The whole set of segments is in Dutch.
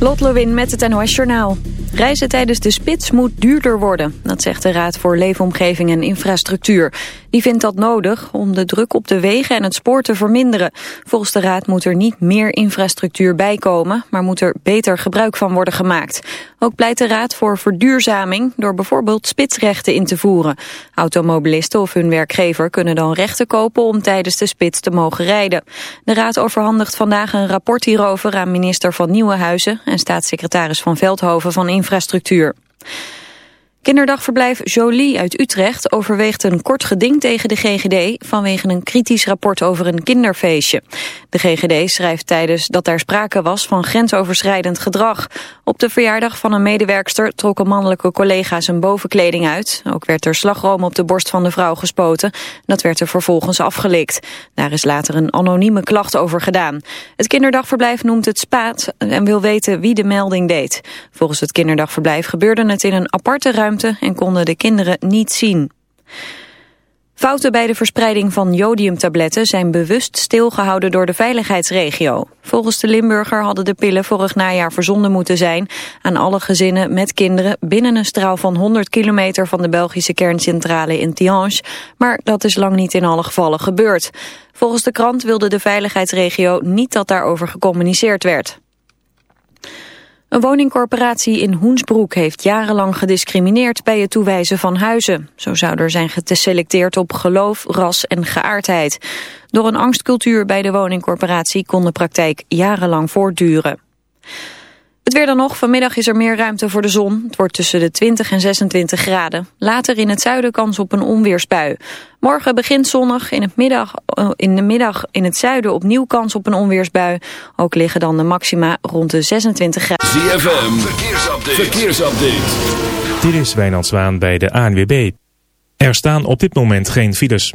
Lot Lewin met het NOS Journaal. Reizen tijdens de spits moet duurder worden. Dat zegt de Raad voor Leefomgeving en Infrastructuur. Die vindt dat nodig om de druk op de wegen en het spoor te verminderen. Volgens de Raad moet er niet meer infrastructuur bijkomen... maar moet er beter gebruik van worden gemaakt. Ook pleit de Raad voor verduurzaming... door bijvoorbeeld spitsrechten in te voeren. Automobilisten of hun werkgever kunnen dan rechten kopen... om tijdens de spits te mogen rijden. De Raad overhandigt vandaag een rapport hierover aan minister van Nieuwenhuizen en staatssecretaris van Veldhoven van Infrastructuur. Kinderdagverblijf Jolie uit Utrecht overweegt een kort geding tegen de GGD vanwege een kritisch rapport over een kinderfeestje. De GGD schrijft tijdens dat er sprake was van grensoverschrijdend gedrag. Op de verjaardag van een medewerkster trokken mannelijke collega's een bovenkleding uit. Ook werd er slagroom op de borst van de vrouw gespoten. Dat werd er vervolgens afgelikt. Daar is later een anonieme klacht over gedaan. Het kinderdagverblijf noemt het spaat en wil weten wie de melding deed. Volgens het kinderdagverblijf gebeurde het in een aparte ruimte en konden de kinderen niet zien. Fouten bij de verspreiding van jodiumtabletten zijn bewust stilgehouden door de veiligheidsregio. Volgens de Limburger hadden de pillen vorig najaar verzonden moeten zijn aan alle gezinnen met kinderen binnen een straal van 100 kilometer van de Belgische kerncentrale in Tihange, maar dat is lang niet in alle gevallen gebeurd. Volgens de krant wilde de veiligheidsregio niet dat daarover gecommuniceerd werd. Een woningcorporatie in Hoensbroek heeft jarenlang gediscrimineerd bij het toewijzen van huizen. Zo zou er zijn geselecteerd op geloof, ras en geaardheid. Door een angstcultuur bij de woningcorporatie kon de praktijk jarenlang voortduren. Het weer dan nog. Vanmiddag is er meer ruimte voor de zon. Het wordt tussen de 20 en 26 graden. Later in het zuiden kans op een onweersbui. Morgen begint zonnig. In, het middag, eh, in de middag in het zuiden opnieuw kans op een onweersbui. Ook liggen dan de maxima rond de 26 graden. ZFM. Verkeersupdate. Verkeersupdate. Dit is Wijnand Zwaan bij de ANWB. Er staan op dit moment geen files.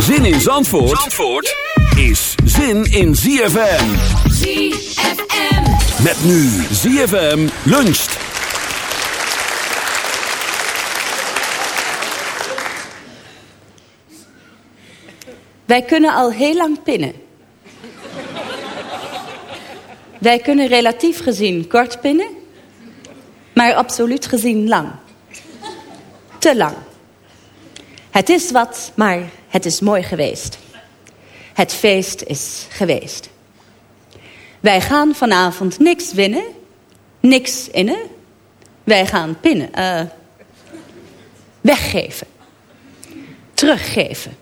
Zin in Zandvoort, Zandvoort is zin in ZFM. ZFM. Met nu ZFM luncht. Wij kunnen al heel lang pinnen. Wij kunnen relatief gezien kort pinnen, maar absoluut gezien lang. Te lang. Het is wat, maar het is mooi geweest. Het feest is geweest. Wij gaan vanavond niks winnen, niks innen. Wij gaan pinnen, eh, weggeven, teruggeven.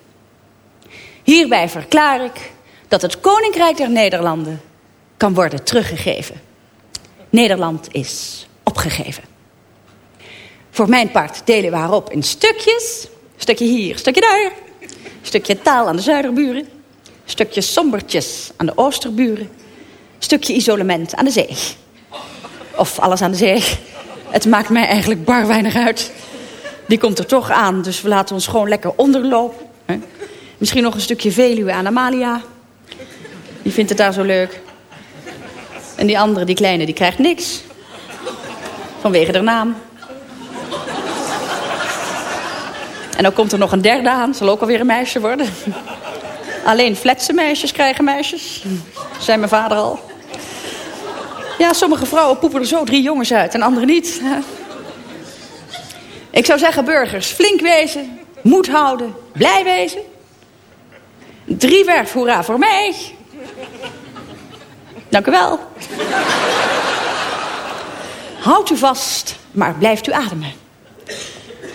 Hierbij verklaar ik dat het Koninkrijk der Nederlanden kan worden teruggegeven. Nederland is opgegeven. Voor mijn part delen we haar op in stukjes. Stukje hier, stukje daar. Stukje taal aan de zuiderburen. Stukje sombertjes aan de oosterburen. Stukje isolement aan de zee. Of alles aan de zee. Het maakt mij eigenlijk bar weinig uit. Die komt er toch aan, dus we laten ons gewoon lekker onderlopen. hè. Misschien nog een stukje Veluwe aan Amalia. Die vindt het daar zo leuk. En die andere, die kleine, die krijgt niks. Vanwege haar naam. En dan komt er nog een derde aan. Zal ook alweer een meisje worden. Alleen fletse meisjes krijgen meisjes. Zei mijn vader al. Ja, sommige vrouwen poepen er zo drie jongens uit en andere niet. Ik zou zeggen, burgers, flink wezen, moed houden, blij wezen. Drie werf, hoera voor mij. Dank u wel. Houdt u vast, maar blijft u ademen.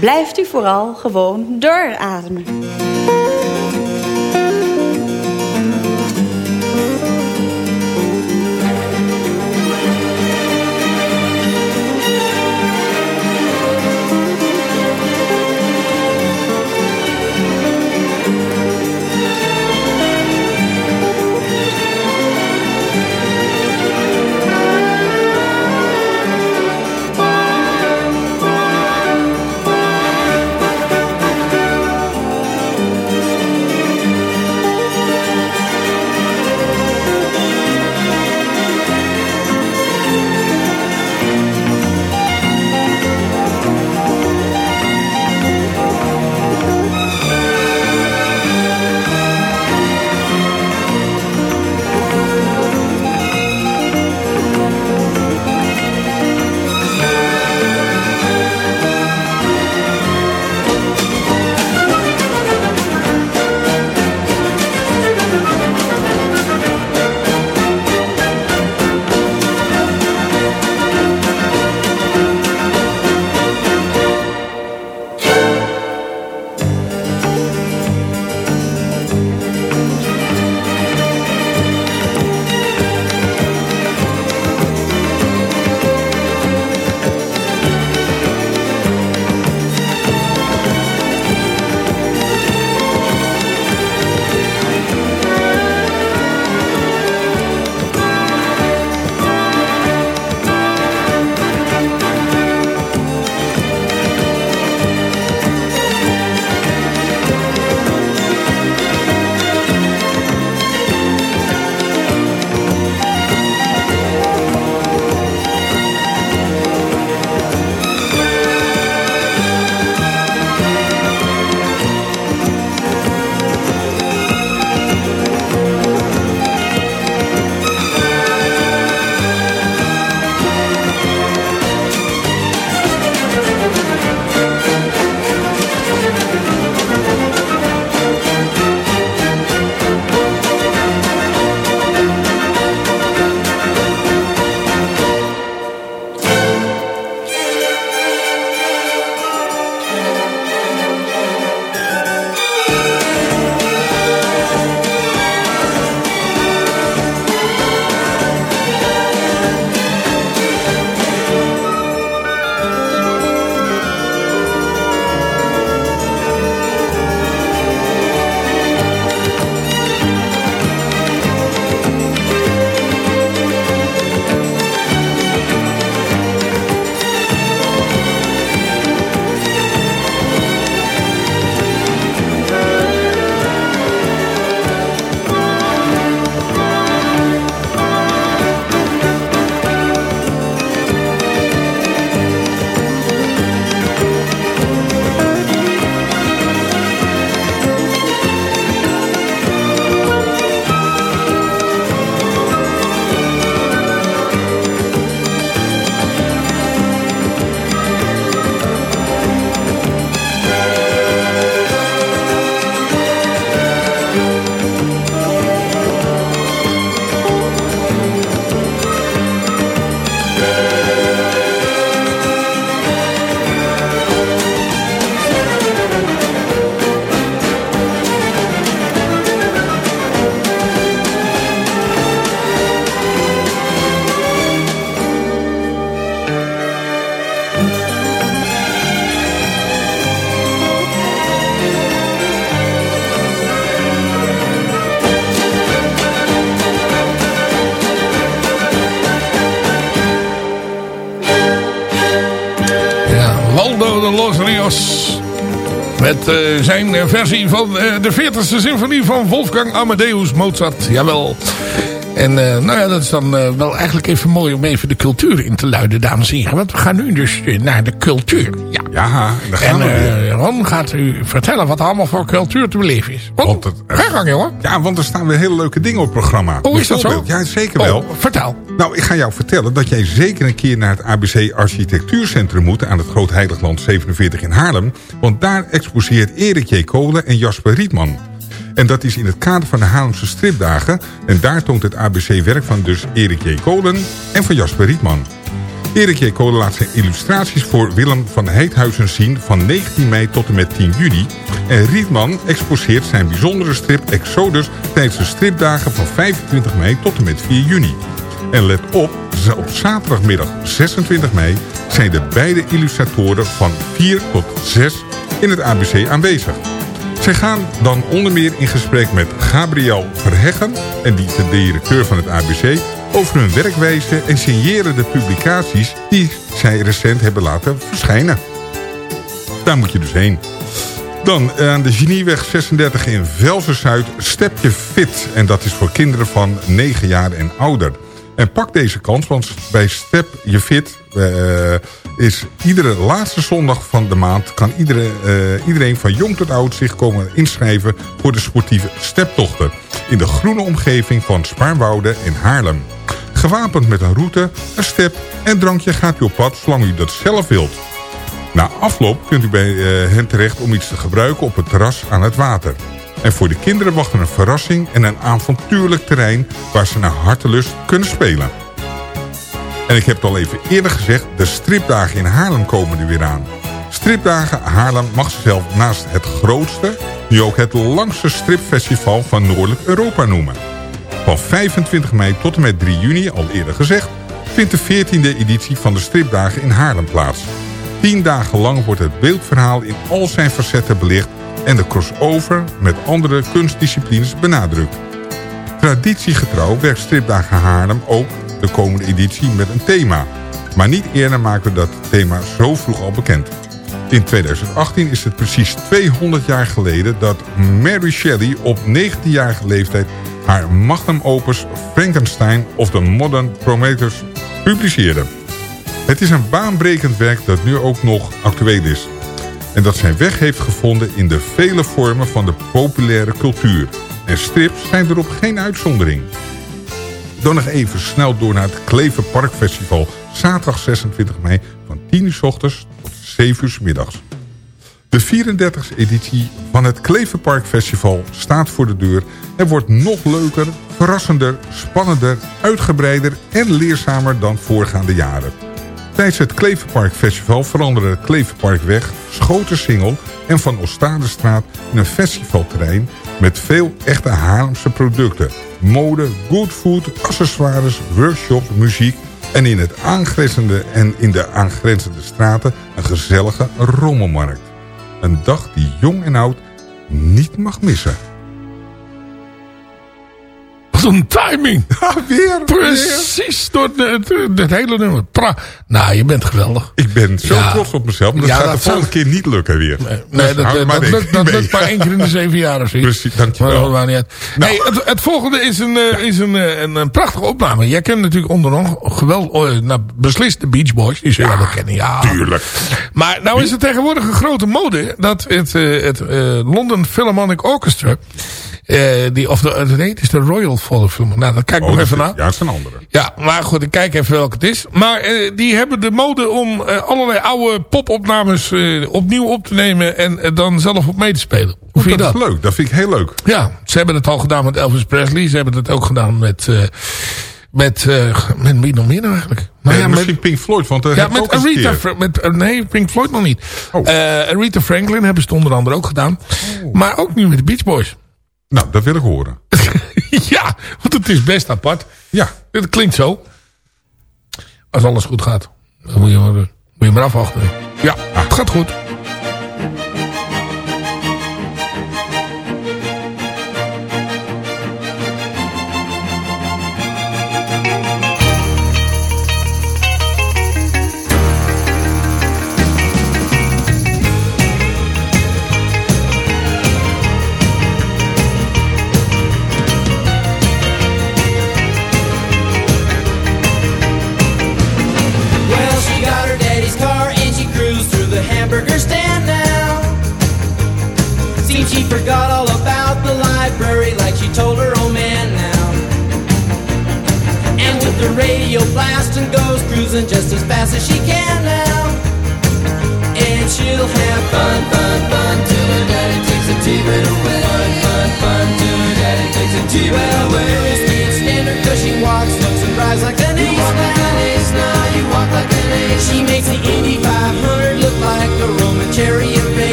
Blijft u vooral gewoon doorademen. Eh, zijn eh, versie van eh, de 40ste symfonie van Wolfgang Amadeus Mozart. Jawel. En uh, nou ja, dat is dan wel eigenlijk even mooi om even de cultuur in te luiden, dames en heren. Want we gaan nu dus naar de cultuur. Ja, ja daar gaan en, we weer. Ron gaat u vertellen wat er allemaal voor cultuur te beleven is. Want, Want het, ga gang, jongen. Ja, want er staan weer hele leuke dingen op het programma. Oh, is dat zo? Ja, zeker Oh, wel. vertel. Nou, ik ga jou vertellen dat jij zeker een keer naar het ABC Architectuurcentrum moet... aan het Groot Heiligland 47 in Haarlem. Want daar exposeert Erik J. Kolen en Jasper Rietman. En dat is in het kader van de Haarlemse stripdagen. En daar toont het ABC werk van dus Erik J. Kolen en van Jasper Rietman. Erik J. Kolen laat zijn illustraties voor Willem van Heethuizen zien... van 19 mei tot en met 10 juni. En Rietman exposeert zijn bijzondere strip Exodus... tijdens de stripdagen van 25 mei tot en met 4 juni. En let op, op zaterdagmiddag 26 mei... zijn de beide illustratoren van 4 tot 6 in het ABC aanwezig. Zij gaan dan onder meer in gesprek met Gabriel Verheggen... en die is de directeur van het ABC... over hun werkwijze en signeren de publicaties... die zij recent hebben laten verschijnen. Daar moet je dus heen. Dan aan de Genieweg 36 in Velsen-Zuid Stepje Fit. En dat is voor kinderen van 9 jaar en ouder. En pak deze kans, want bij Step Je Fit uh, is iedere laatste zondag van de maand... kan iedere, uh, iedereen van jong tot oud zich komen inschrijven... voor de sportieve steptochten... in de groene omgeving van Spaarnwoude in Haarlem. Gewapend met een route, een step en drankje gaat u op pad... zolang u dat zelf wilt. Na afloop kunt u bij uh, hen terecht om iets te gebruiken op het terras aan het water. En voor de kinderen wachten een verrassing en een avontuurlijk terrein... waar ze naar hartelust kunnen spelen. En ik heb het al even eerder gezegd, de stripdagen in Haarlem komen er weer aan. Stripdagen Haarlem mag zichzelf naast het grootste... nu ook het langste stripfestival van Noordelijk Europa noemen. Van 25 mei tot en met 3 juni, al eerder gezegd... vindt de 14e editie van de stripdagen in Haarlem plaats. Tien dagen lang wordt het beeldverhaal in al zijn facetten belicht... en de crossover met andere kunstdisciplines benadrukt. Traditiegetrouw werkt Stripdagen Haarlem ook de komende editie met een thema. Maar niet eerder maken we dat thema zo vroeg al bekend. In 2018 is het precies 200 jaar geleden dat Mary Shelley op 19-jarige leeftijd haar magnum opus Frankenstein of the Modern Prometheus publiceerde. Het is een baanbrekend werk dat nu ook nog actueel is. En dat zijn weg heeft gevonden in de vele vormen van de populaire cultuur. En strips zijn erop geen uitzondering. Dan nog even snel door naar het Kleven Parkfestival. Zaterdag 26 mei van 10 uur s ochtends tot 7 uur s middags. De 34e editie van het Klevenpark Festival staat voor de deur... en wordt nog leuker, verrassender, spannender, uitgebreider en leerzamer dan voorgaande jaren. Tijdens het Klevenpark Festival veranderen het Klevenparkweg, Schotensingel en Van Oostadestraat in een festivalterrein met veel echte Haarlemse producten. Mode, good food, accessoires, workshops, muziek en in, het aangrenzende en in de aangrenzende straten een gezellige rommelmarkt. Een dag die jong en oud niet mag missen. Een timing. weer, Precies door het, hele nummer. Pra nou, je bent geweldig. Ik ben zo Ja. trots op mezelf. Maar dat Ja, gaat dat de volgende keer niet lukken weer. Nee, Dus dat, maar dat, lukt, dat lukt maar één keer in de zeven jaar of zoiets. Precies, dankjewel. Maar niet uit. Nou. Nee, het, het volgende is, een, eh, is een, eh, een, een prachtige opname. Jij kent natuurlijk onder nog geweld, oh, nou, beslist de Beach Boys. Die zul je wel kennen, ja. Tuurlijk. Maar nou is het tegenwoordig een grote mode dat het, eh, het eh, London Philharmonic Orchestra... eh, die, of de, nee, het is de Royal Philharmonic. Nou, dat kijk ik Oh, nog even naar. Ja, dat is een andere. Ja, maar goed, ik kijk even welke het is. Maar eh, die hebben de mode om eh, allerlei oude popopnames eh, opnieuw op te nemen... en eh, dan zelf op mee te spelen. Hoe vind je dat dat? is leuk. Dat vind ik heel leuk. Ja, ze hebben het al gedaan met Elvis Presley. Ze hebben het ook gedaan met... eh, met, eh, met wie nog meer nou eigenlijk? Nou Nee, ja, misschien met, Pink Floyd, want ja, met Aretha... Met, eh, nee, Pink Floyd nog niet. Oh. Eh, Aretha Franklin hebben ze het onder andere ook gedaan. Maar ook nu met de Beach Boys. Nou, dat wil ik horen. ja, want het is best apart. Ja. Het klinkt zo. Als alles goed gaat. Dan moet je maar, moet je maar afwachten. Ja, het gaat goed. As she can now. And she'll have fun, fun, fun till her daddy takes the T-bird away. Fun, fun, fun till her daddy takes the T-bird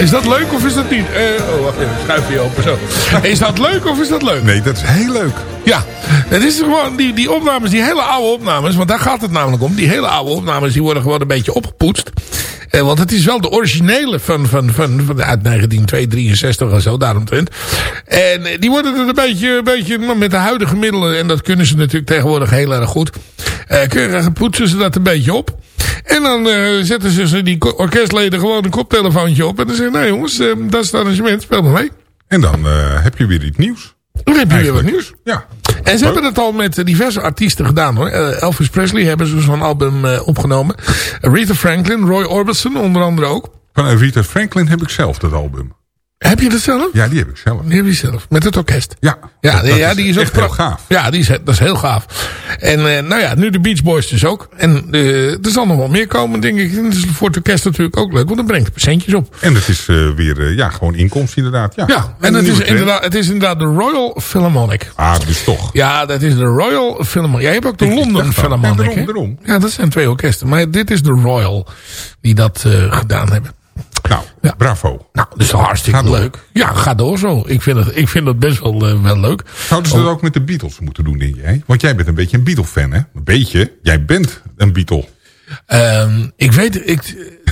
is dat leuk of is dat niet? Eh, oh, wacht even, schuif je open zo. Is dat leuk of is dat leuk? Nee, dat is heel leuk. Ja, het is gewoon die, die opnames, die hele oude opnames, want daar gaat het namelijk om. Die hele oude opnames, die worden gewoon een beetje opgepoetst. Eh, want het is wel de originele van, van, van, van uit 1963 of zo, daaromtrent. En eh, die worden er een beetje, een beetje nou, met de huidige middelen, en dat kunnen ze natuurlijk tegenwoordig heel erg goed. Eh keurig poetsen ze dat een beetje op. En dan eh, zetten ze ze die orkestleden gewoon een koptelefoontje op. En dan zeggen, nou jongens, eh, dat is het arrangement, speel maar mee. En dan eh, heb je weer iets nieuws. Dan heb je weer wat nieuws. Ja. En ze hebben het al met diverse artiesten gedaan hoor. Elvis Presley hebben ze zo'n album opgenomen. Aretha Franklin, Roy Orbison onder andere ook. Van Aretha Franklin heb ik zelf dat album. Heb je dat zelf? Ja, die heb ik zelf. Die heb je zelf. Met het orkest. Ja, Ja, dat, die, dat ja is die is ook heel gaaf. Ja, die is, dat is heel gaaf. En eh, nou ja, nu de Beach Boys dus ook. En eh, er zal nog wel meer komen, denk ik. En dat is voor het orkest natuurlijk ook leuk, want dan brengt het centjes op. En het is eh, weer ja, gewoon inkomst inderdaad. Ja, Ja, en het is, trend. inderdaad, het is inderdaad de Royal Philharmonic. Ah, dus toch. Ja, dat is de Royal Philharmonic. Jij hebt ook de Ik London. Philharmonic. Ja, daarom, hè? daarom. Ja, dat zijn twee orkesten. Maar dit is de Royal die dat gedaan hebben. Nou, Ja. bravo. Nou, dat is hartstikke Ga door. leuk. Ja, ga door zo. Ik vind het, ik vind het best wel, eh, wel leuk. Zouden ze dat ook met de Beatles moeten doen, denk jij? Want jij bent een beetje een Beatle-fan, hè? Een beetje. Jij bent een Beatle. Ehm, ik weet, ik,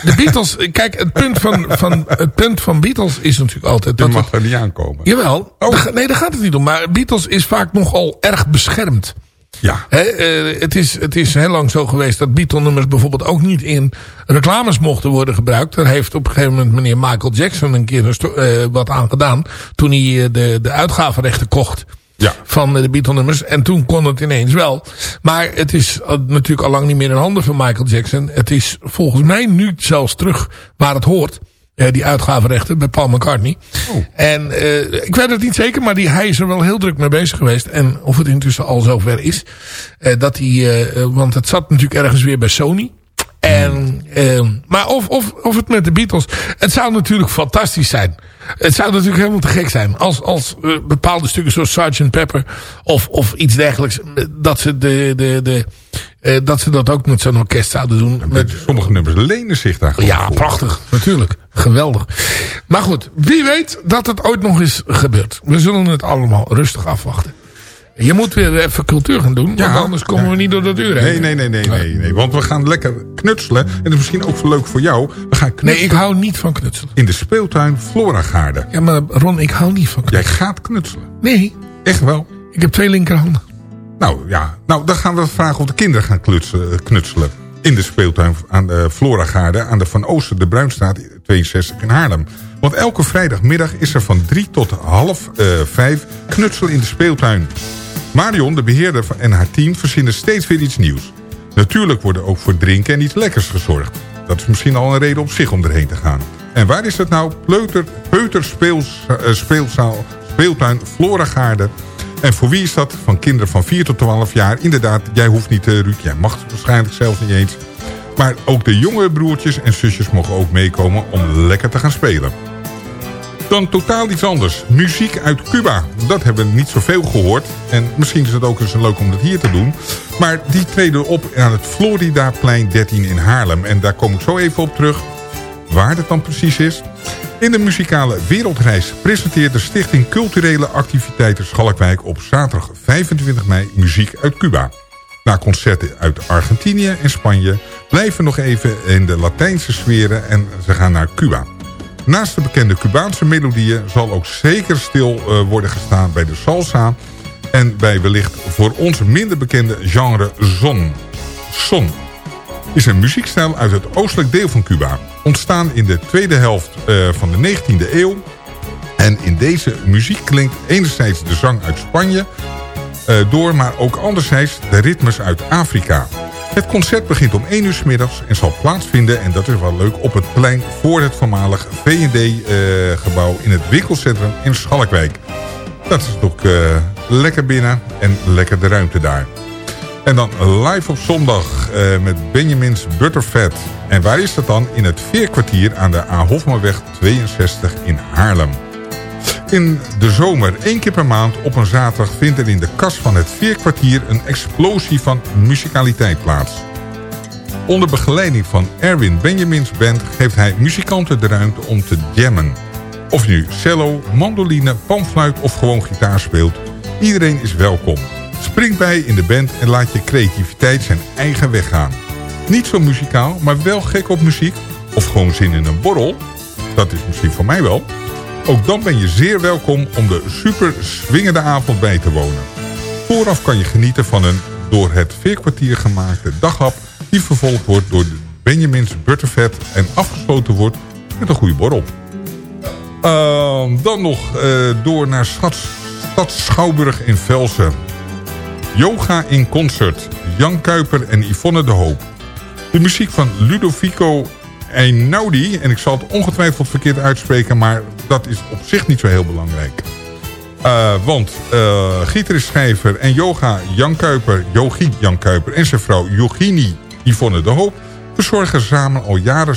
de Beatles, kijk, het punt van, van, het punt van Beatles is natuurlijk altijd dat mag het, er niet aankomen. jawel, Oh. nee, daar gaat het niet om. Maar Beatles is vaak nogal erg beschermd. Ja. Eh, het, is, het is heel lang zo geweest dat Beatle-nummers bijvoorbeeld ook niet in reclames mochten worden gebruikt. Daar heeft op een gegeven moment meneer Michael Jackson een keer een eh, wat aan gedaan. Toen hij eh, de, de uitgavenrechten kocht Ja. van de Beatle-nummers. En toen kon het ineens wel. Maar het is natuurlijk al lang niet meer in handen van Michael Jackson. Het is volgens mij nu zelfs terug waar het hoort. Die uitgavenrechten bij Paul McCartney. Oh. En eh, ik weet het niet zeker, maar die, hij is er wel heel druk mee bezig geweest. En of het intussen al zover is. eh, dat hij, eh, want het zat natuurlijk ergens weer bij Sony. En, eh, maar of, of, of het met de Beatles. Het zou natuurlijk fantastisch zijn. Het zou natuurlijk helemaal te gek zijn. Als, als bepaalde stukken zoals Sgt. Pepper. Of, of iets dergelijks. Dat ze, de, de, de, eh, dat, ze dat ook met zo'n orkest zouden doen. Met, Sommige nummers lenen zich daar ja, voor. prachtig. Natuurlijk. Geweldig. Maar goed, wie weet dat het ooit nog eens gebeurt. We zullen het allemaal rustig afwachten. Je moet weer even cultuur gaan doen. Want Ja. anders komen Ja. we niet door dat uur heen. Nee, nee, nee, nee, nee, nee. Want we gaan lekker knutselen. En dat is misschien ook leuk voor jou. We gaan Nee, knutselen ik hou niet van knutselen. in de speeltuin Floragaarden. Ja, maar Ron, ik hou niet van Jij knutselen. gaat knutselen. Nee, Echt wel. ik heb twee linkerhanden. Nou ja, nou, dan gaan we vragen of de kinderen gaan klutsen- knutselen. In de speeltuin aan de Floragaarden aan de Van Oosten de Bruinstraat 62 in Haarlem. Want elke vrijdagmiddag is er van drie tot half eh, vijf knutselen in de speeltuin. Marion, de beheerder en haar team verzinnen steeds weer iets nieuws. Natuurlijk wordt er ook voor drinken en iets lekkers gezorgd. Dat is misschien al een reden op zich om erheen te gaan. En waar is het nou? Pleuter, Peuter eh, speelzaal, speeltuin Floragaarden. En voor wie is dat? Van kinderen van 4 tot 12 jaar. Inderdaad, jij hoeft niet, eh Ruud. Jij mag waarschijnlijk zelfs niet eens. Maar ook de jongere broertjes en zusjes mogen ook meekomen om lekker te gaan spelen. Dan totaal iets anders. Muziek uit Cuba. Dat hebben we niet zoveel gehoord. En misschien is het ook eens leuk om dat hier te doen. Maar die treden op aan het Floridaplein 13 in Haarlem. En daar kom ik zo even op terug. Waar dat dan precies is. In de muzikale wereldreis presenteert de Stichting Culturele Activiteiten Schalkwijk op zaterdag 25 mei muziek uit Cuba. Na concerten uit Argentinië en Spanje blijven nog even in de Latijnse sferen en ze gaan naar Cuba. Naast de bekende Cubaanse melodieën zal ook zeker stil uh, worden gestaan bij de salsa... en bij wellicht voor ons minder bekende genre son. Son is een muziekstijl uit het oostelijk deel van Cuba. Ontstaan in de tweede helft uh, van de 19e eeuw. En in deze muziek klinkt enerzijds de zang uit Spanje... Uh, door, maar ook anderzijds de ritmes uit Afrika... Het concert begint om 1 uur s middags en zal plaatsvinden, en dat is wel leuk, op het plein voor het voormalig V&D-gebouw in het winkelcentrum in Schalkwijk. Dat is toch lekker binnen en lekker de ruimte daar. En dan live op zondag uh, met Benjamin's Butterfat. En waar is dat dan? In het Veerkwartier aan de A. Hofmanweg 62 in Haarlem. In de zomer, één keer per maand op een zaterdag... vindt er in de kas van het Veerkwartier een explosie van muzikaliteit plaats. Onder begeleiding van Erwin Benjamins band... geeft hij muzikanten de ruimte om te jammen. Of nu cello, mandoline, panfluit of gewoon gitaar speelt... iedereen is welkom. Spring bij in de band en laat je creativiteit zijn eigen weg gaan. Niet zo muzikaal, maar wel gek op muziek... of gewoon zin in een borrel... dat is misschien voor mij wel... Ook dan ben je zeer welkom om de super swingende avond bij te wonen. Vooraf kan je genieten van een door het veerkwartier gemaakte daghap... die vervolgd wordt door Benjamin's Butterfat en afgesloten wordt met een goede borrel. Uh, dan nog uh, door naar Stad Schouwburg in Velsen. Yoga in concert. Jan Kuiper en Yvonne de Hoop. De muziek van Ludovico Einaudi. En ik zal het ongetwijfeld verkeerd uitspreken, maar dat is op zich niet zo heel belangrijk. Uh, want uh, gitarist-schrijver en yoga Jan Kuiper, yogi Jan Kuiper en zijn vrouw Yogini Yvonne de Hoop... verzorgen samen al jaren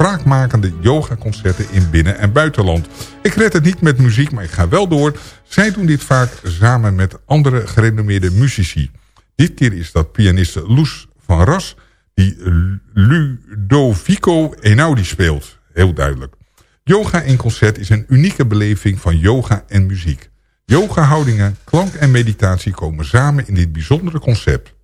spraakmakende yogaconcerten in binnen- en buitenland. Ik red het niet met muziek, maar ik ga wel door. Zij doen dit vaak samen met andere gerenommeerde muzici. Dit keer is dat pianiste Loes van Ras die Ludovico Einaudi speelt. Heel duidelijk. Yoga in concert is een unieke beleving van yoga en muziek. Yoga-houdingen, klank en meditatie komen samen in dit bijzondere concept.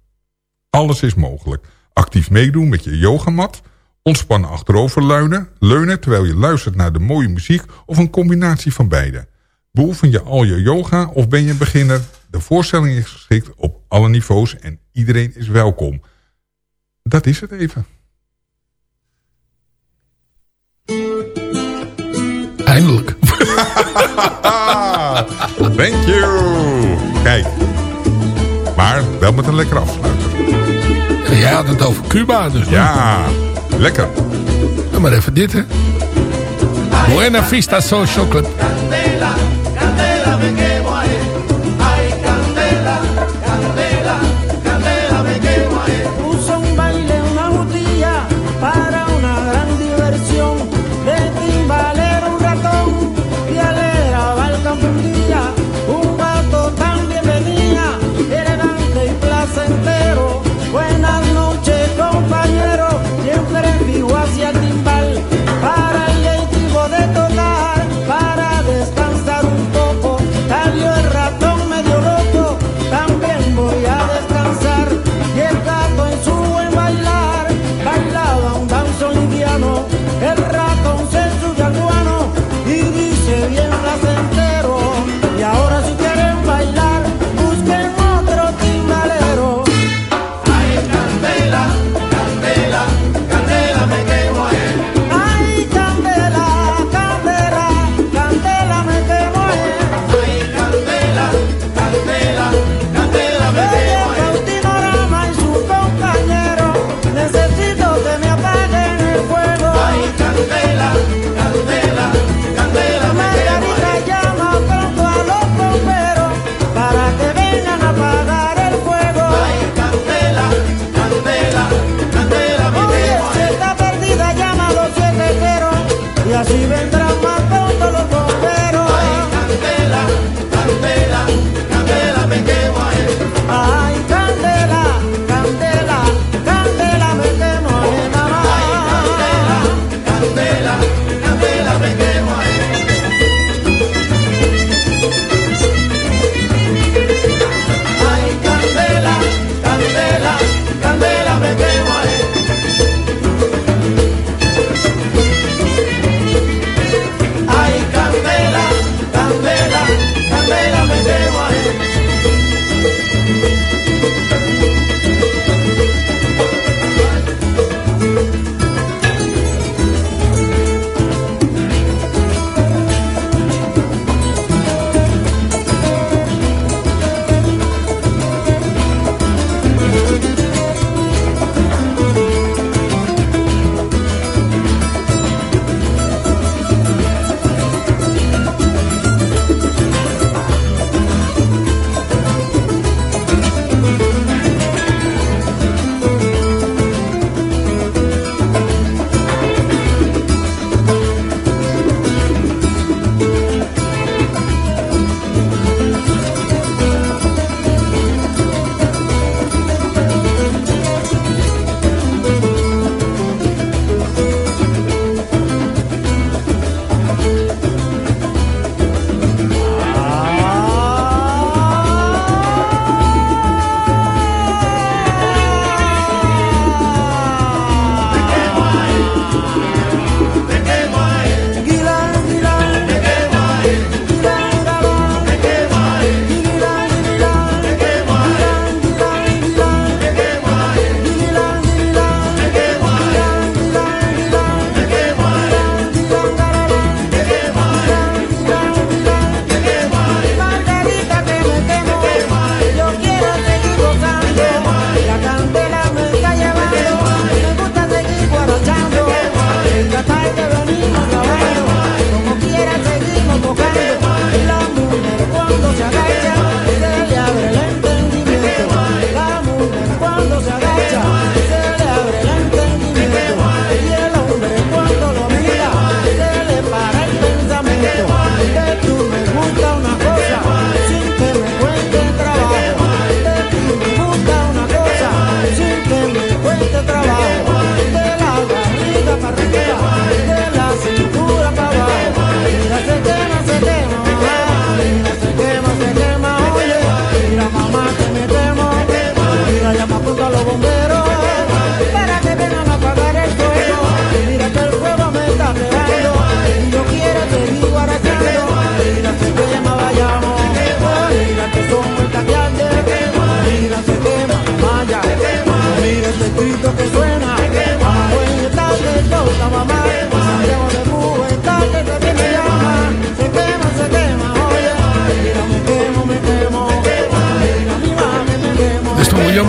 Alles is mogelijk. Actief meedoen met je yogamat, ontspannen achteroverleunen, leunen terwijl je luistert naar de mooie muziek of een combinatie van beide. Beoefen je al je yoga of ben je een beginner? De voorstelling is geschikt op alle niveaus en iedereen is welkom. Dat is het even. Eindelijk. Thank you. Kijk. Maar wel met een lekkere afsluiter. Jij had het over Cuba dus. Ja, lekker. Doe maar even dit hè. Buena Vista Social Club. Candela, candela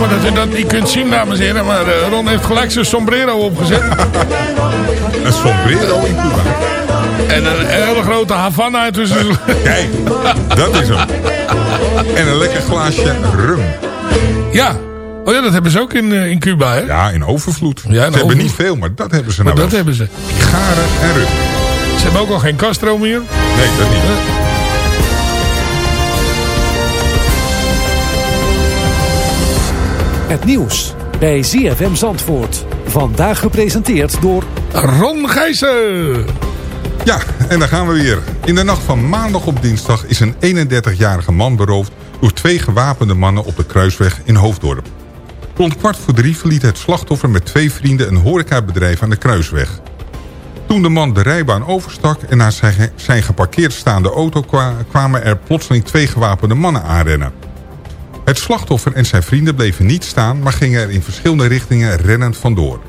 u dat niet kunt zien, dames en heren. Maar eh, Ron heeft gelijk zijn sombrero opgezet. Een sombrero in Cuba. En een hele grote Havana tussen. Kijk, dat is hem. En een lekker glaasje rum. Ja. Oh ja, dat hebben ze ook in, eh, in Cuba, hè? Ja, in overvloed. Ja, in ze hebben niet veel, maar dat hebben ze Maar nou dat wel. hebben ze. Garen en rum. Ze hebben ook al geen Castro meer. Nee, dat niet. Het nieuws bij ZFM Zandvoort. Vandaag gepresenteerd door... Ron Gijssen. Ja, en daar gaan we weer. In de nacht van maandag op dinsdag is een 31-jarige man beroofd... door twee gewapende mannen op de kruisweg in Hoofddorp. Rond kwart voor drie verliet het slachtoffer met twee vrienden... een horecabedrijf aan de kruisweg. Toen de man de rijbaan overstak en naar zijn, geparkeerd staande auto... kwa- kwamen er plotseling twee gewapende mannen aanrennen. Het slachtoffer en zijn vrienden bleven niet staan... maar gingen er in verschillende richtingen rennend vandoor.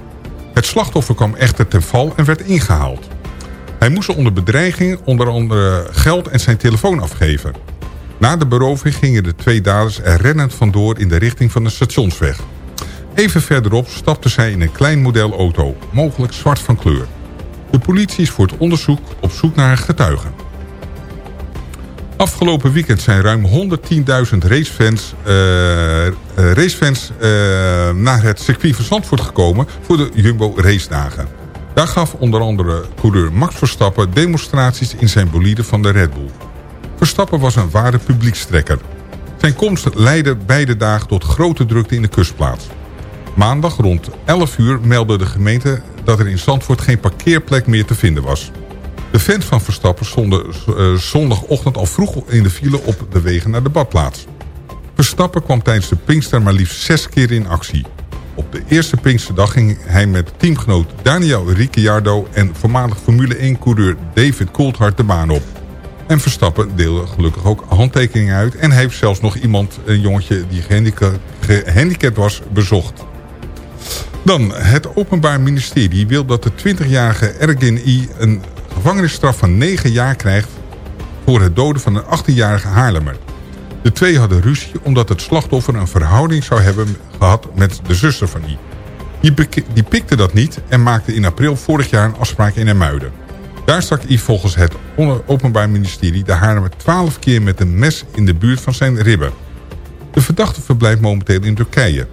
Het slachtoffer kwam echter ten val en werd ingehaald. Hij moest onder bedreiging onder andere geld en zijn telefoon afgeven. Na de beroving gingen de twee daders er rennend vandoor in de richting van de stationsweg. Even verderop stapten zij in een klein model auto, mogelijk zwart van kleur. De politie is voor het onderzoek op zoek naar getuigen. Afgelopen weekend zijn ruim 110.000 racefans, eh, eh, racefans eh, naar het circuit van Zandvoort gekomen voor de Jumbo Race Dagen. Daar gaf onder andere coureur Max Verstappen demonstraties in zijn bolide van de Red Bull. Verstappen was een ware publiekstrekker. Zijn komst leidde beide dagen tot grote drukte in de kustplaats. Maandag rond 11 uur meldde de gemeente dat er in Zandvoort geen parkeerplek meer te vinden was. De fans van Verstappen stonden eh, zondagochtend al vroeg in de file op de wegen naar de badplaats. Verstappen kwam tijdens de Pinkster maar liefst zes keer in actie. Op de eerste Pinksterdag ging hij met teamgenoot Daniel Ricciardo... en voormalig Formule 1-coureur David Coulthard de baan op. En Verstappen deelde gelukkig ook handtekeningen uit... en heeft zelfs nog iemand, een jongetje die gehandica- gehandicapt was, bezocht. Dan, het Openbaar Ministerie wil dat de 20-jarige Ergin I... een gevangenisstraf van 9 jaar krijgt... voor het doden van een 18-jarige Haarlemmer. De twee hadden ruzie omdat het slachtoffer een verhouding zou hebben gehad met de zuster van I. Die, pik- die pikte dat niet en maakte in april vorig jaar een afspraak in Hermuiden. Daar stak I volgens het Openbaar Ministerie de Haarlemmer 12 keer met een mes in de buurt van zijn ribben. De verdachte verblijft momenteel in Turkije.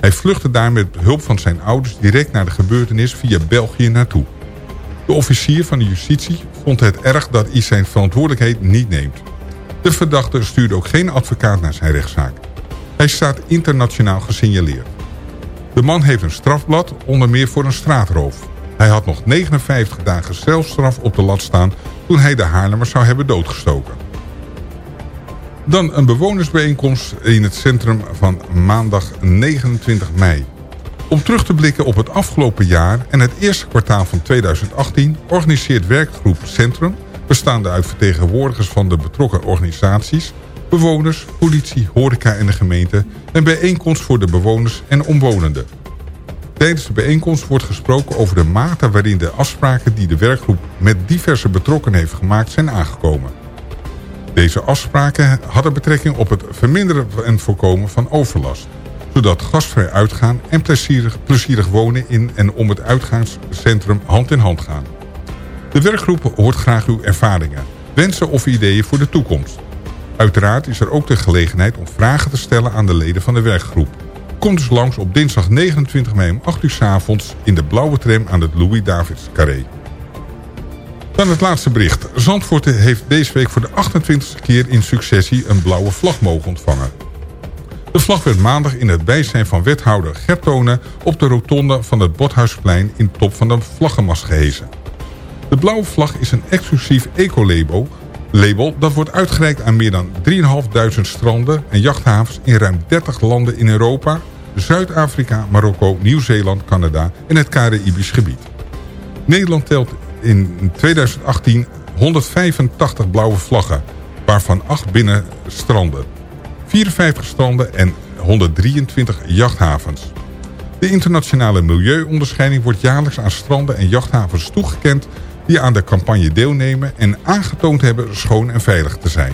Hij vluchtte daar met hulp van zijn ouders direct naar de gebeurtenis via België naartoe. De officier van de justitie vond het erg dat I zijn verantwoordelijkheid niet neemt. De verdachte stuurde ook geen advocaat naar zijn rechtszaak. Hij staat internationaal gesignaleerd. De man heeft een strafblad, onder meer voor een straatroof. Hij had nog 59 dagen celstraf op de lat staan... toen hij de Haarlemmers zou hebben doodgestoken. Dan een bewonersbijeenkomst in het centrum van maandag 29 mei. Om terug te blikken op het afgelopen jaar en het eerste kwartaal van 2018... organiseert werkgroep Centrum, bestaande uit vertegenwoordigers van de betrokken organisaties... bewoners, politie, horeca en de gemeente... een bijeenkomst voor de bewoners en omwonenden. Tijdens de bijeenkomst wordt gesproken over de mate waarin de afspraken... die de werkgroep met diverse betrokkenen heeft gemaakt zijn aangekomen. Deze afspraken hadden betrekking op het verminderen en voorkomen van overlast zodat gastvrij uitgaan en plezierig, plezierig wonen in en om het uitgaanscentrum hand in hand gaan. De werkgroep hoort graag uw ervaringen, wensen of ideeën voor de toekomst. Uiteraard is er ook de gelegenheid om vragen te stellen aan de leden van de werkgroep. Kom dus langs op dinsdag 29 mei om 8 uur 's avonds in de blauwe tram aan het Louis-Davids Carré. Dan het laatste bericht. Zandvoort heeft deze week voor de 28e keer in successie een blauwe vlag mogen ontvangen. De vlag werd maandag in het bijzijn van wethouder Gertone... op de rotonde van het Bothuisplein in top van de vlaggenmast gehezen. De blauwe vlag is een exclusief ecolabel label dat wordt uitgereikt aan meer dan 3.500 stranden en jachthavens... in ruim 30 landen in Europa, Zuid-Afrika, Marokko, Nieuw-Zeeland, Canada en het Caribisch gebied. Nederland telt in 2018 185 blauwe vlaggen, waarvan 8 binnen stranden. 54 stranden en 123 jachthavens. De internationale milieuonderscheiding wordt jaarlijks aan stranden en jachthavens toegekend... die aan de campagne deelnemen en aangetoond hebben schoon en veilig te zijn.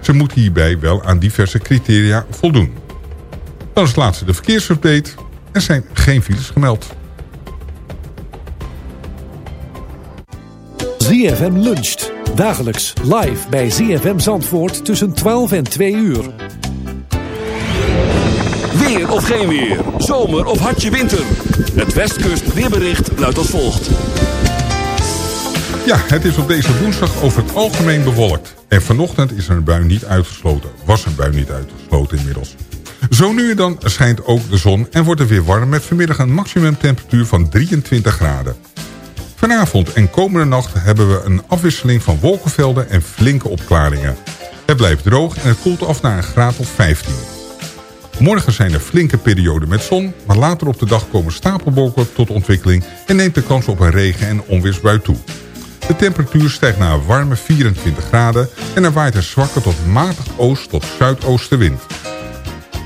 Ze moeten hierbij wel aan diverse criteria voldoen. Dan als laatste de verkeersupdate. Er zijn geen files gemeld. ZFM luncht. Dagelijks live bij ZFM Zandvoort tussen 12 en 2 uur. Weer of geen weer. Zomer of hartje winter. Het Westkust weerbericht luidt als volgt. Ja, het is op deze woensdag over het algemeen bewolkt. En vanochtend is een bui niet uitgesloten. Was een bui niet uitgesloten inmiddels. Zo nu en dan schijnt ook de zon en wordt het weer warm... met vanmiddag een maximumtemperatuur van 23 graden. Vanavond en komende nacht hebben we een afwisseling van wolkenvelden en flinke opklaringen. Het blijft droog en het koelt af naar een graad of 15. Morgen zijn er flinke perioden met zon, maar later op de dag komen stapelwolken tot ontwikkeling en neemt de kans op een regen- en onweersbui toe. De temperatuur stijgt naar een warme 24 graden en er waait een zwakke tot matig oost- tot zuidoostenwind.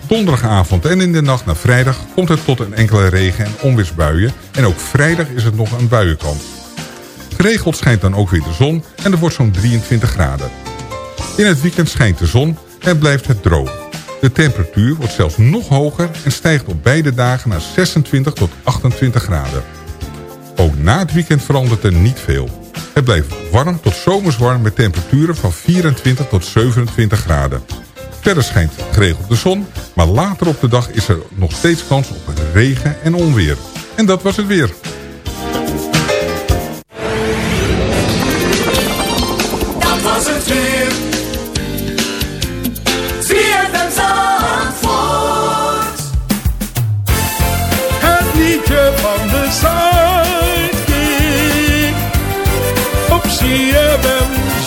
Donderdagavond en in de nacht naar vrijdag komt het tot een enkele regen- en onweersbuien en ook vrijdag is het nog een buienkans. Geregeld schijnt dan ook weer de zon en er wordt zo'n 23 graden. In het weekend schijnt de zon en blijft het droog. De temperatuur wordt zelfs nog hoger en stijgt op beide dagen naar 26 tot 28 graden. Ook na het weekend verandert er niet veel. Het blijft warm tot zomers warm met temperaturen van 24 tot 27 graden. Verder schijnt geregeld de zon, maar later op de dag is er nog steeds kans op regen en onweer. En dat was het weer.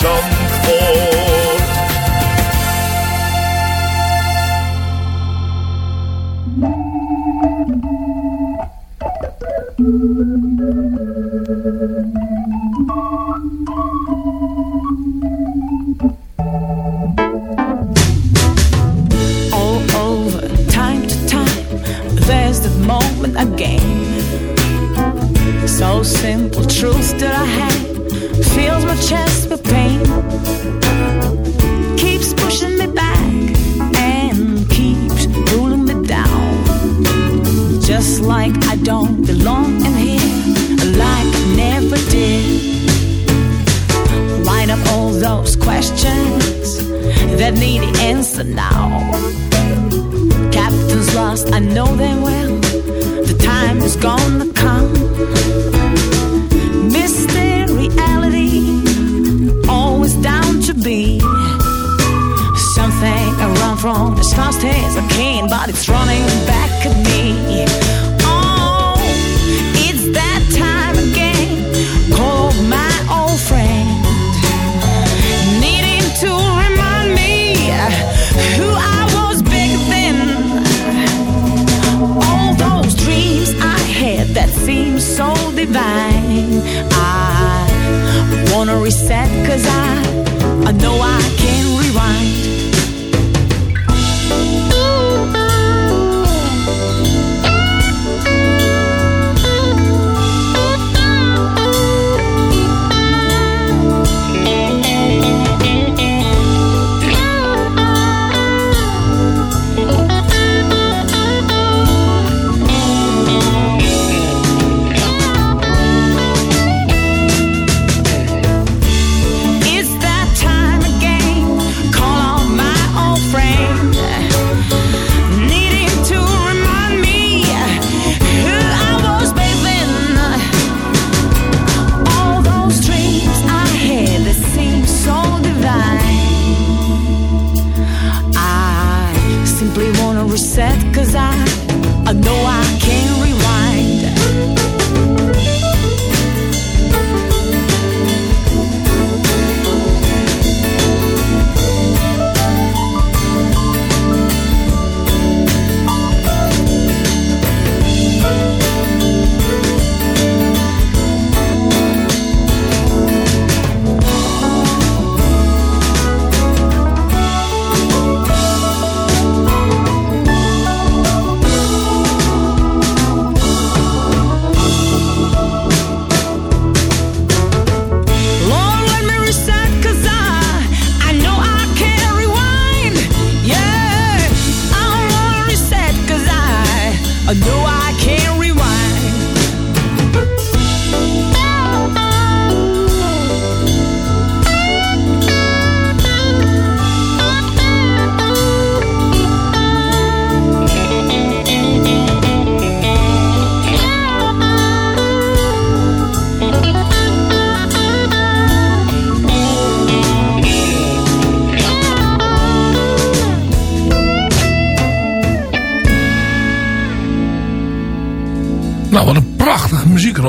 some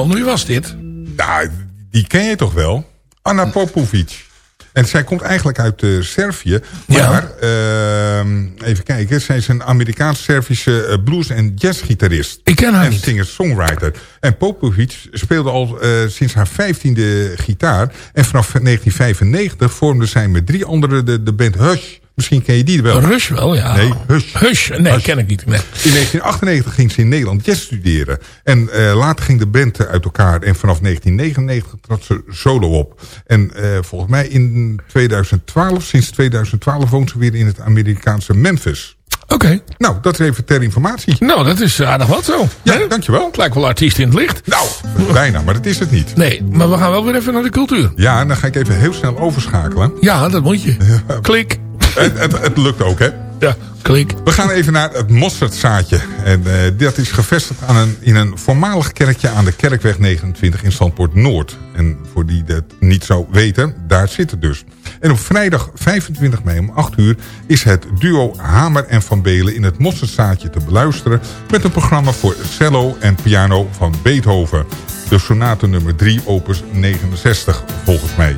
muziekronde. Wie was dit? Nou, die ken je toch wel? Anna Popovic. En zij komt eigenlijk uit eh, Servië. Maar, ehm, even kijken. Zij is een Amerikaans-Servische eh, blues- en jazzgitarist. Ik ken haar En singer-songwriter. En Popovic speelde al eh, sinds haar vijftiende gitaar. En vanaf 1995 vormde zij met drie anderen de, de band Hush. Misschien ken je die wel. Rush wel, ja. Nee, Hush. Hush, nee, ken ik niet. Nee. In 1998 ging ze in Nederland jazz studeren. En eh, later ging de band uit elkaar. En vanaf 1999 trad ze solo op. En eh, volgens mij in 2012, sinds 2012 woont ze weer in het Amerikaanse Memphis. Oké. Nou, dat is even ter informatie. Nou, dat is aardig wat zo. Ja, dankjewel. Het lijkt wel artiest in het licht. Nou, bijna, maar dat is het niet. Nee, maar we gaan wel weer even naar de cultuur. Ja, en dan ga ik even heel snel overschakelen. Ja, dat moet je. Klik. Het, het, het lukt ook, hè? Ja, klik. We gaan even naar het mosterdzaadje. En eh, dat is gevestigd aan een, in een voormalig kerkje aan de Kerkweg 29 in Zandpoort Noord. En voor die dat niet zou weten, daar zit het dus. En op vrijdag 25 mei om 8 uur is het duo Hamer en Van Belen in het mosterdzaadje te beluisteren... met een programma voor cello en piano van Beethoven. De sonate nummer 3, opus 69, volgens mij.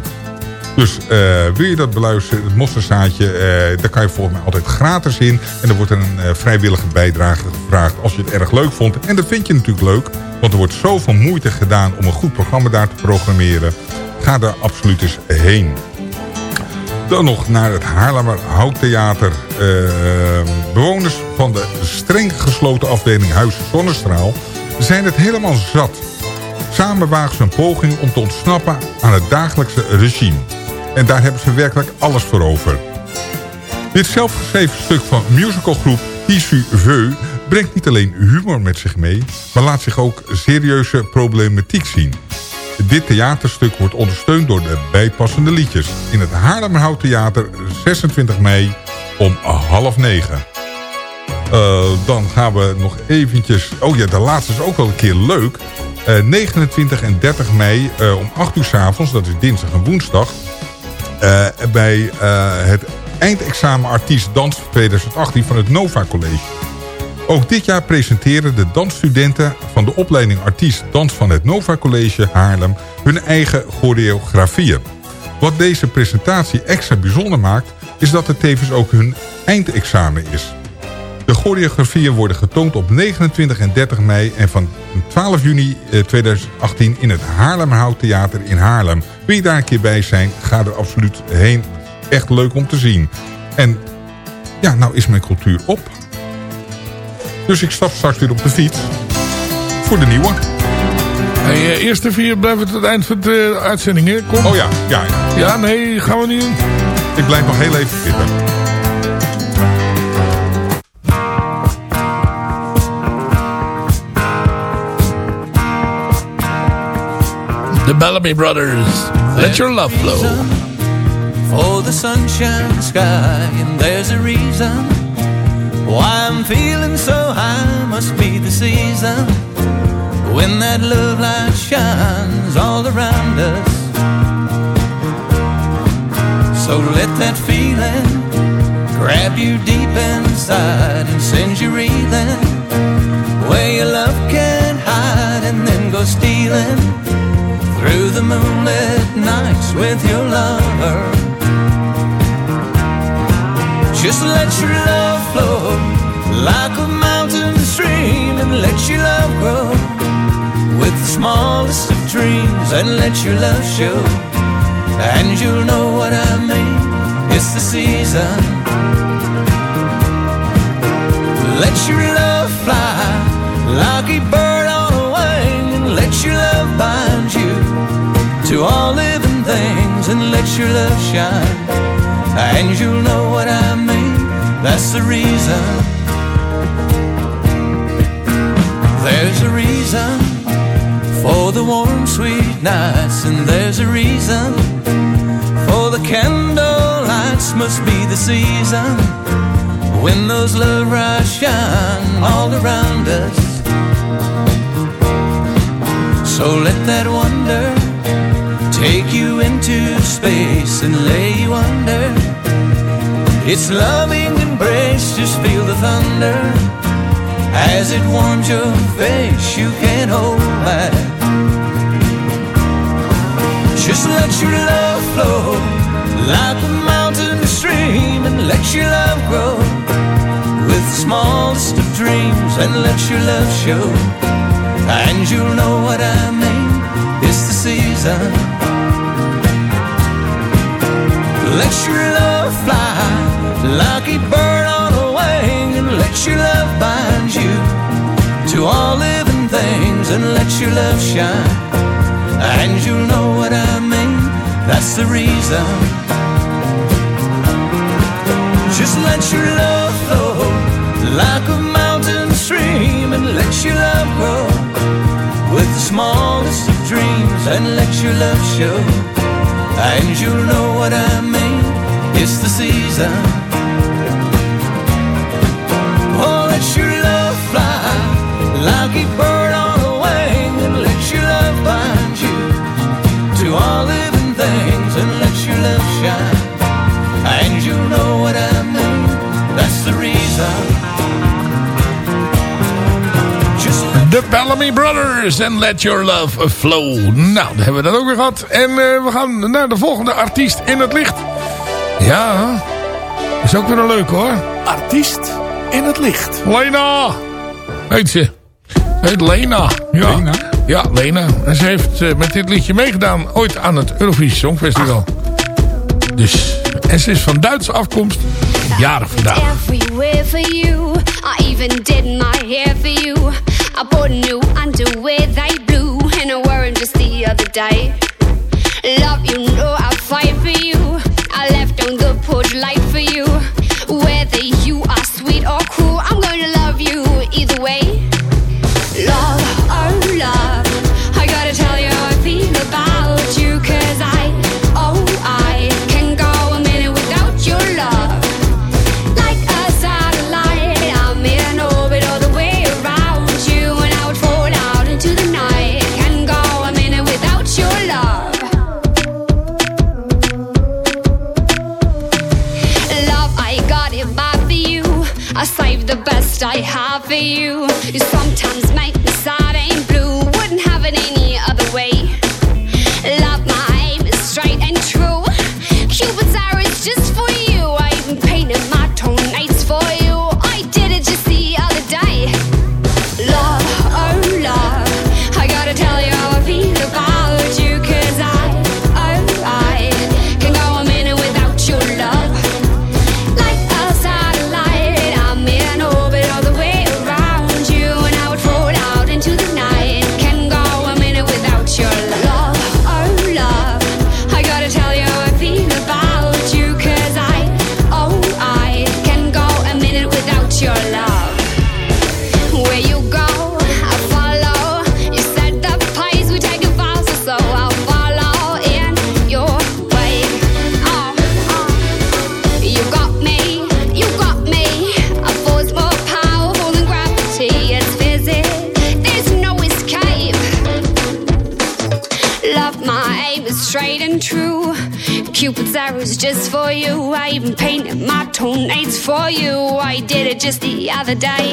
Dus eh, wil je dat beluisteren, het mosterdzaadje, eh daar kan je volgens mij altijd gratis in. En er wordt een eh, vrijwillige bijdrage gevraagd als je het erg leuk vond. En dat vind je natuurlijk leuk, want er wordt zoveel moeite gedaan om een goed programma daar te programmeren. Ga daar absoluut eens heen. Dan nog naar het Haarlemmer Houttheater. Bewoners van de streng gesloten afdeling Huis Zonnestraal zijn het helemaal zat. Samen wagen ze een poging om te ontsnappen aan het dagelijkse regime. En daar hebben ze werkelijk alles voor over. Dit zelfgeschreven stuk van musicalgroep Tissu Veu brengt niet alleen humor met zich mee... maar laat zich ook serieuze problematiek zien. Dit theaterstuk wordt ondersteund door de bijpassende liedjes... in het Haarlemmerhout Theater 26 mei om half negen. Eh, dan gaan we nog eventjes... Oh ja, de laatste is ook wel een keer leuk. Eh, 29 en 30 mei eh, om 8 uur s avonds, dat is dinsdag en woensdag... eh, bij eh, het eindexamen artiest dans 2018 van het Nova College. Ook dit jaar presenteren de dansstudenten van de opleiding artiest dans van het Nova College Haarlem hun eigen choreografieën. Wat deze presentatie extra bijzonder maakt, is dat het tevens ook hun eindexamen is. De choreografieën worden getoond op 29 en 30 mei en van 12 juni eh, 2018 in het Haarlemmerhout Theater in Haarlem. Wil je daar een keer bij zijn, ga er absoluut heen. Echt leuk om te zien. En ja, nou is mijn cultuur op. Dus ik stap straks weer op de fiets. Voor de nieuwe. Hey, eh, eerste vier blijven tot het eind van de uitzending, hè? Kom. Oh ja, ja. Ja, nee, gaan we niet doen. Ik blijf nog heel even zitten. The Bellamy Brothers. Let your love flow. For the sunshine sky, and there's a reason why I'm feeling so high. Must be the season when that love light shines all around us. So let that feeling grab you deep inside and send you reeling where your love can't hide, and then go stealing through the moonlit nights with your lover. Just let your love flow like a mountain stream and let your love grow with the smallest of dreams and let your love show. And you'll know what I mean. It's the season. Let your love fly like a bird to all living things and let your love shine. And you'll know what I mean. That's the reason. There's a reason for the warm, sweet nights, and there's a reason for the candle lights. Must be the season when those love rays shine all around us. So let that wonder space and lay you under. It's loving embrace, just feel the thunder As it warms your face, you can't hold back. Just let your love flow like a mountain stream and let your love grow with the smallest of dreams and let your love show. And you'll know what I mean. It's the season. Let your love fly like a bird on a wing and let your love bind you to all living things and let your love shine. And you'll know what I mean. That's the reason. Just let your love flow like a mountain stream and let your love grow with the smallest of dreams and let your love show. And you'll know what I the season. Oh, let your love fly like a bird on a wing and let your love bind you to all living things and let your love shine. And you know what I mean. That's the reason. The Bellamy Brothers en Let Your Love Flow. Nou, dan hebben we dat ook weer gehad. En eh, we gaan naar de volgende artiest in het licht. Ja, is ook weer een leuke hoor. Artiest in het licht. Lena, heet ze. Heet Lena. Ja. Lena? Ja, Lena. En ze heeft eh, met dit liedje meegedaan ooit aan het Eurovisie Songfestival. Dus, en ze is van Duitse afkomst. Jaren vandaag. everywhere for you. I even did my hair for you. I bought new underwear, they blue, and I wore just the other day. I have for you. You sometimes just the other day.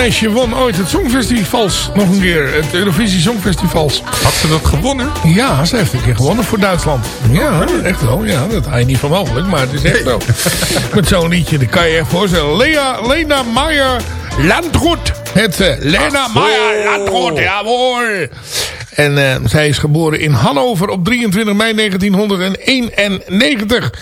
Meisje won ooit het Songfestivals nog een keer. Het Eurovisie Songfestivals. Had ze dat gewonnen? Ja, ze heeft een keer gewonnen voor Duitsland. Ja, echt wel. Ja, dat had je niet van mogelijk, maar het is echt zo. Met zo'n liedje, dat kan je echt voorstellen. Lea, Lena Meyer Landrut. Het eh, Lena Meyer Landrut, jawohl. En eh, zij is geboren in Hannover op 23 mei 1991.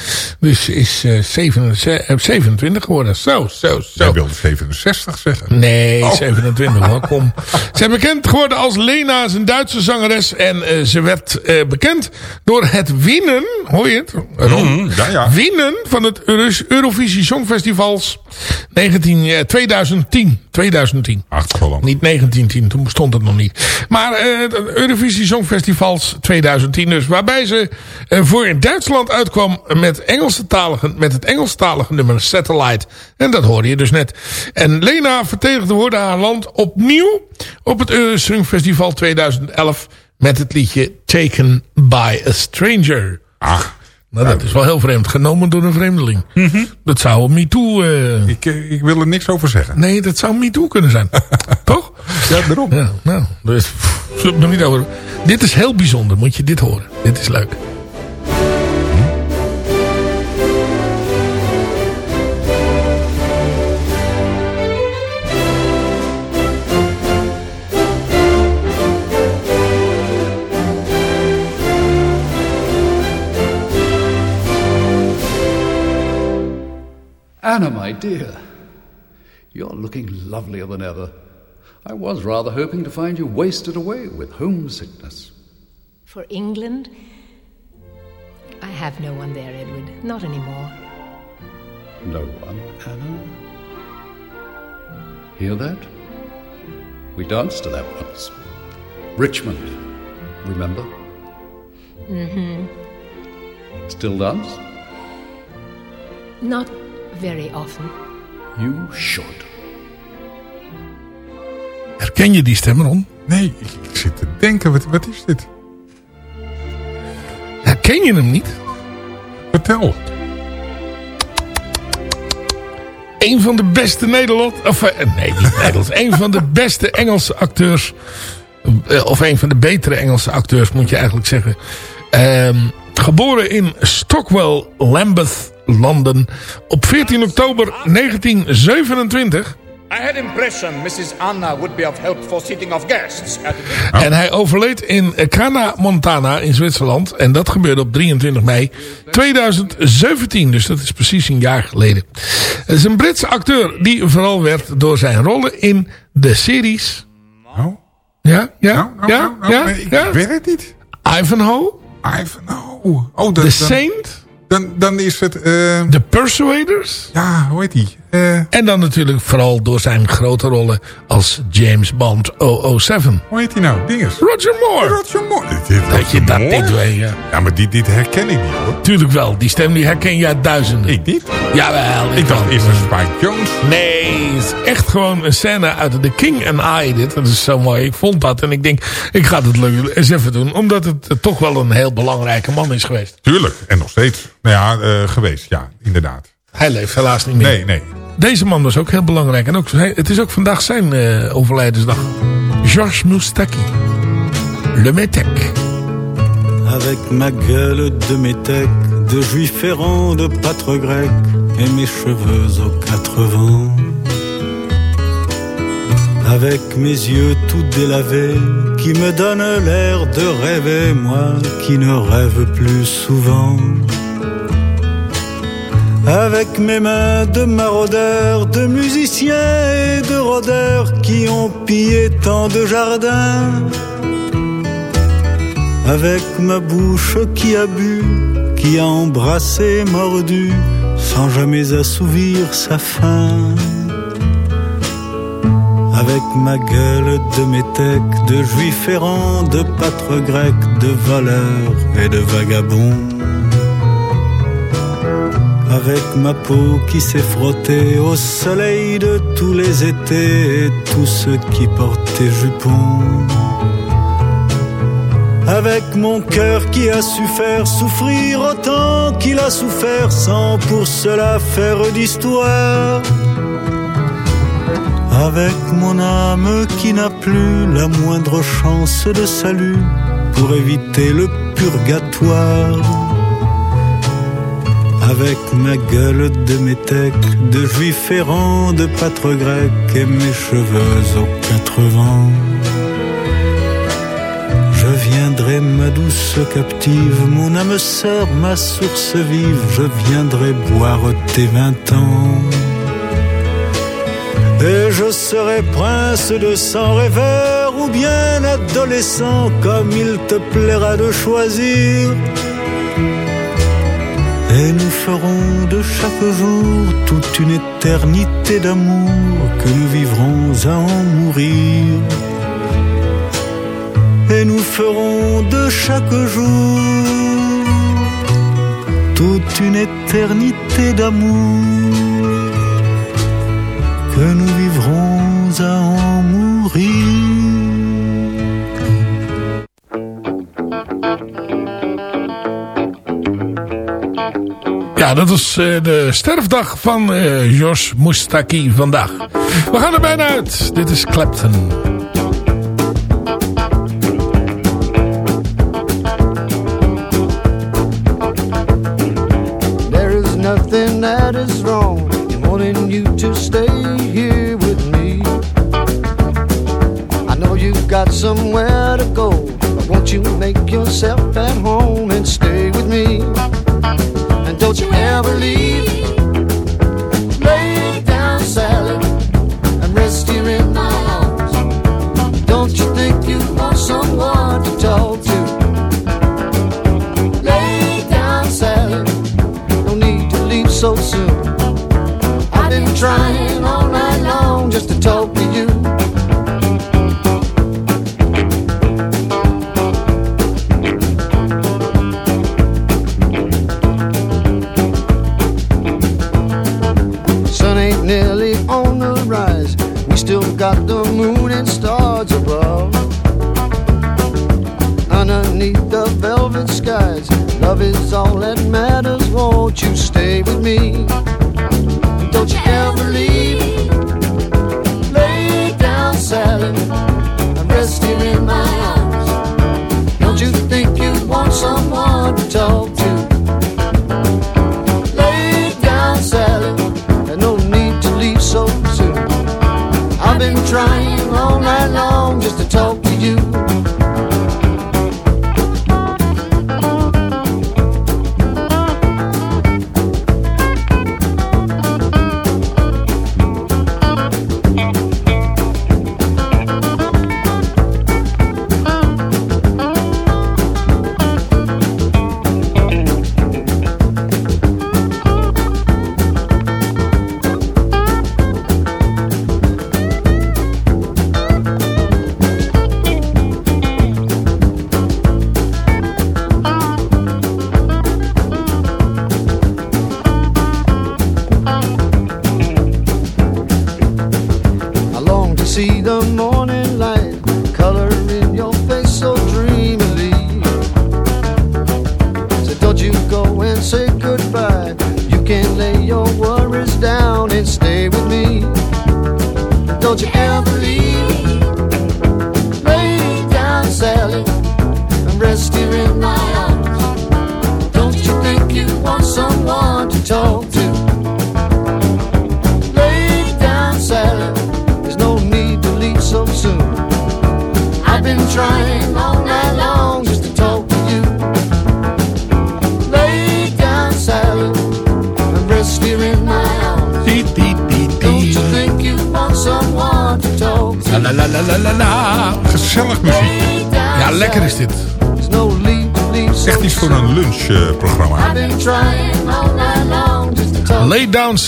Dus is eh, 27, eh, 27 geworden. Zo, zo, zo. Jij wilde 67 zeggen. Nee, Oh. 27 hoor, kom. Ze is bekend geworden als Lena, is een Duitse zangeres. En eh, ze werd eh, bekend door het winnen, hoor je het? Mhm, ja, ja. Winnen van het Euro- Eurovisie Songfestivals 19, eh, 2010. 2010. Ach, Holland. Niet 1910, toen bestond het nog niet. Maar eh, het Eurovisie Songfestivals 2010 dus. Waarbij ze eh, voor in Duitsland uitkwam met, Engelse talige, met het Engelstalige nummer Satellite. En dat hoorde je dus net. En Lena vertegenwoordigde haar land opnieuw op het Eurovisie Songfestival 2011 met het liedje Taken by a Stranger. Ach. Nou, dat is wel heel vreemd. Genomen door een vreemdeling. Dat zou MeToo... eh Ik, eh, ik wil er niks over zeggen. Nee, dat zou MeToo kunnen zijn. Toch? Ja, daarom. Ja, nou, dus, pff, niet over. Dit is heel bijzonder, moet je dit horen. Dit is leuk. Anna, my dear, you're looking lovelier than ever. I was rather hoping to find you wasted away with homesickness. For England? I have no one there, Edward. Not anymore. No one, Anna. Hear that? We danced to that once. Richmond, remember? Mm-hmm. Still dance? Not very often. You should. Herken je die stem, Ron? Nee, ik, zit te denken, wat, wat is dit? Herken je hem niet? Vertel. Een van de beste Nederland... Of, eh, nee, niet Nederlands. een van de beste Engelse acteurs... eh, Of een van de betere Engelse acteurs, moet je eigenlijk zeggen. Ehm, geboren in Stockwell, Lambeth, Londen. Op 14 oktober 1927... I had impression Mrs. Anna would be of help for seating of guests En hij overleed in Cana, Montana in Zwitserland. En dat gebeurde op 23 mei 2017. Dus dat is precies een jaar geleden. Het is een Britse acteur die vooral werd door zijn rollen in de series... Nou? Ja? Ja? Nou, nou, ja? nou, ja? nee, ik ja? weet het niet. Ivanhoe? Ivanhoe. Oh, The Saint? Dan, dan is het... eh, The Persuaders? ja, hoe heet die? Eh, En dan natuurlijk vooral door zijn grote rollen als James Bond 007. hoe heet die nou? Dinges. Roger Moore. Roger Moore. Dit- dit- Dat je dat niet weet, ja. Ja, maar dit, dit herken ik niet hoor. Tuurlijk wel, die stem die herken je uit duizenden. Ik niet. Jawel. Ik dacht wel. eerst een Spike Jones. Nee, het is echt gewoon een scène uit The King and I. Dit. Dat is zo mooi. Ik vond dat en ik denk, ik ga het leuk eens even doen. Omdat het eh, toch wel een heel belangrijke man is geweest. Tuurlijk. En nog steeds. Nou ja, eh, geweest. Ja, inderdaad. Hij leeft helaas niet meer. Nee, nee. Deze man was ook heel belangrijk. En ook, het is ook vandaag zijn eh, overlijdensdag. Georges Moustaki. Le Métèque. Avec ma gueule de métèque, de juif errant, de pâtre grec, et mes cheveux aux quatre vents. Avec mes yeux tout délavés, qui me donnent l'air de rêver, moi qui ne rêve plus souvent. Avec mes mains de maraudeurs, de musiciens et de rôdeurs qui ont pillé tant de jardins. Avec ma bouche qui a bu, qui a embrassé, mordu, sans jamais assouvir sa faim. Avec ma gueule de métèque, de juif errant, de pâtre grec, de voleur et de vagabond. Avec ma peau qui s'est frottée au soleil de tous les étés et tous ceux qui portaient jupons. Avec mon cœur qui a su faire souffrir autant qu'il a souffert sans pour cela faire d'histoire. Avec mon âme qui n'a plus la moindre chance de salut pour éviter le purgatoire. Avec ma gueule de métèque, de juif errant, de pâtre grec et mes cheveux aux quatre vents. Je viendrai, ma douce captive, mon âme sœur, ma source vive, je viendrai boire tes vingt ans. Et je serai prince de sang rêveur ou bien adolescent, comme il te plaira de choisir. Ferons de chaque jour toute une éternité d'amour que nous vivrons à en mourir. Et nous ferons de chaque jour toute une éternité d'amour que nous vivrons Ja, dat is eh, de sterfdag van eh Jos Moustaki vandaag. We gaan er bijna uit. Dit is Clapton.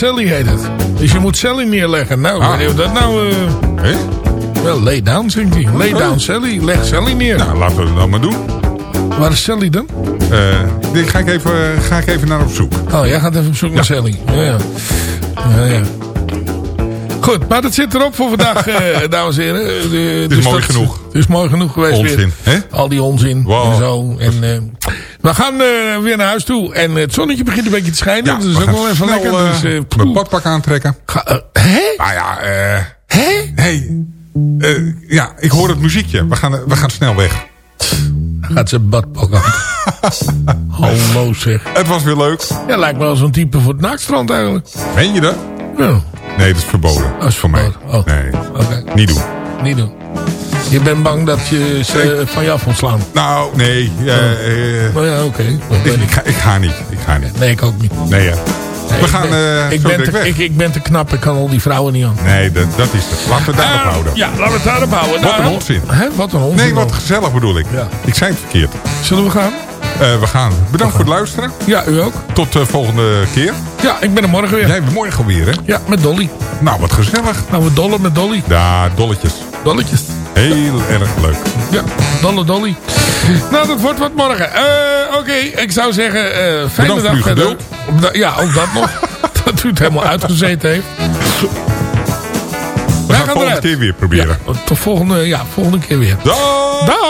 Sally heet het. Dus je moet Sally neerleggen. Nou, Ah. weet je of dat nou... eh Wel, lay down, zingt hij. Lay down Sally. Leg Sally neer. Nou, laten we dan maar doen. Waar is Sally dan? Eh, die ga ik, even, ga ik even naar op zoek. Oh, jij gaat even op zoek naar Sally. Ja, ja. ja, ja. Goed, maar dat zit erop voor vandaag, eh, dames en heren. Eh, Het is dus mooi dat- genoeg. Het is mooi genoeg geweest Onzin, weer. hè? Al die onzin Wow. en zo. En, eh, we gaan eh, weer naar huis toe. En het zonnetje begint een beetje te schijnen. Ja, dat is we ook wel even snel, lekker. eh, Dus, eh, mijn badpak aantrekken. Ga- eh, hè? Nou ja, eh... Hè? Hey, eh, ja, ik hoor het muziekje. We gaan, we gaan snel weg. Dan gaat ze badpak aan. Hallo zeg. Het was weer leuk. Ja, lijkt me wel zo'n type voor het naaktstrand eigenlijk. Meen je dat? Ja, Nee, dat is verboden. Dat is voor mij. Oh. Nee, oké. niet doen. Niet doen. Je bent bang dat je ze van je af ontslaan. Nou, nee. eh, eh, Maar ja, oké. ik, ik, ga, ik ga niet. Ik ga niet. Nee, ik ook niet. Nee, ja. Nee, We ik gaan ben, eh ik, ben direct te, weg. ik, ik ben te knap, ik kan al die vrouwen niet aan. Nee, dat, dat is het. Laten we daarop Ah, houden. Ja, laten we het daarop houden. Wat Nou, een onzin. Hè, wat een onzin. Nee, wat gezellig bedoel ik. Ja. Ik zei het verkeerd. Zullen we gaan? We gaan. Bedankt voor het luisteren. Ja, u ook. Tot de volgende keer. Ja, ik ben er morgen weer. Jij bent morgen alweer, hè? Ja, met Dolly. Nou, wat gezellig. Nou, we dollen met Dolly. Ja, dolletjes. Dolletjes. Heel erg leuk. Ja, dolle Dolly. Nou, dat wordt wat morgen. Eh, Oké, ik zou zeggen, eh fijne Bedankt dag verder. geduld. Ja, ook dat nog. dat u het helemaal uitgezeten heeft. We gaan het volgende keer weer proberen. Ja, tot volgende, ja, volgende keer weer. Dag! Dag!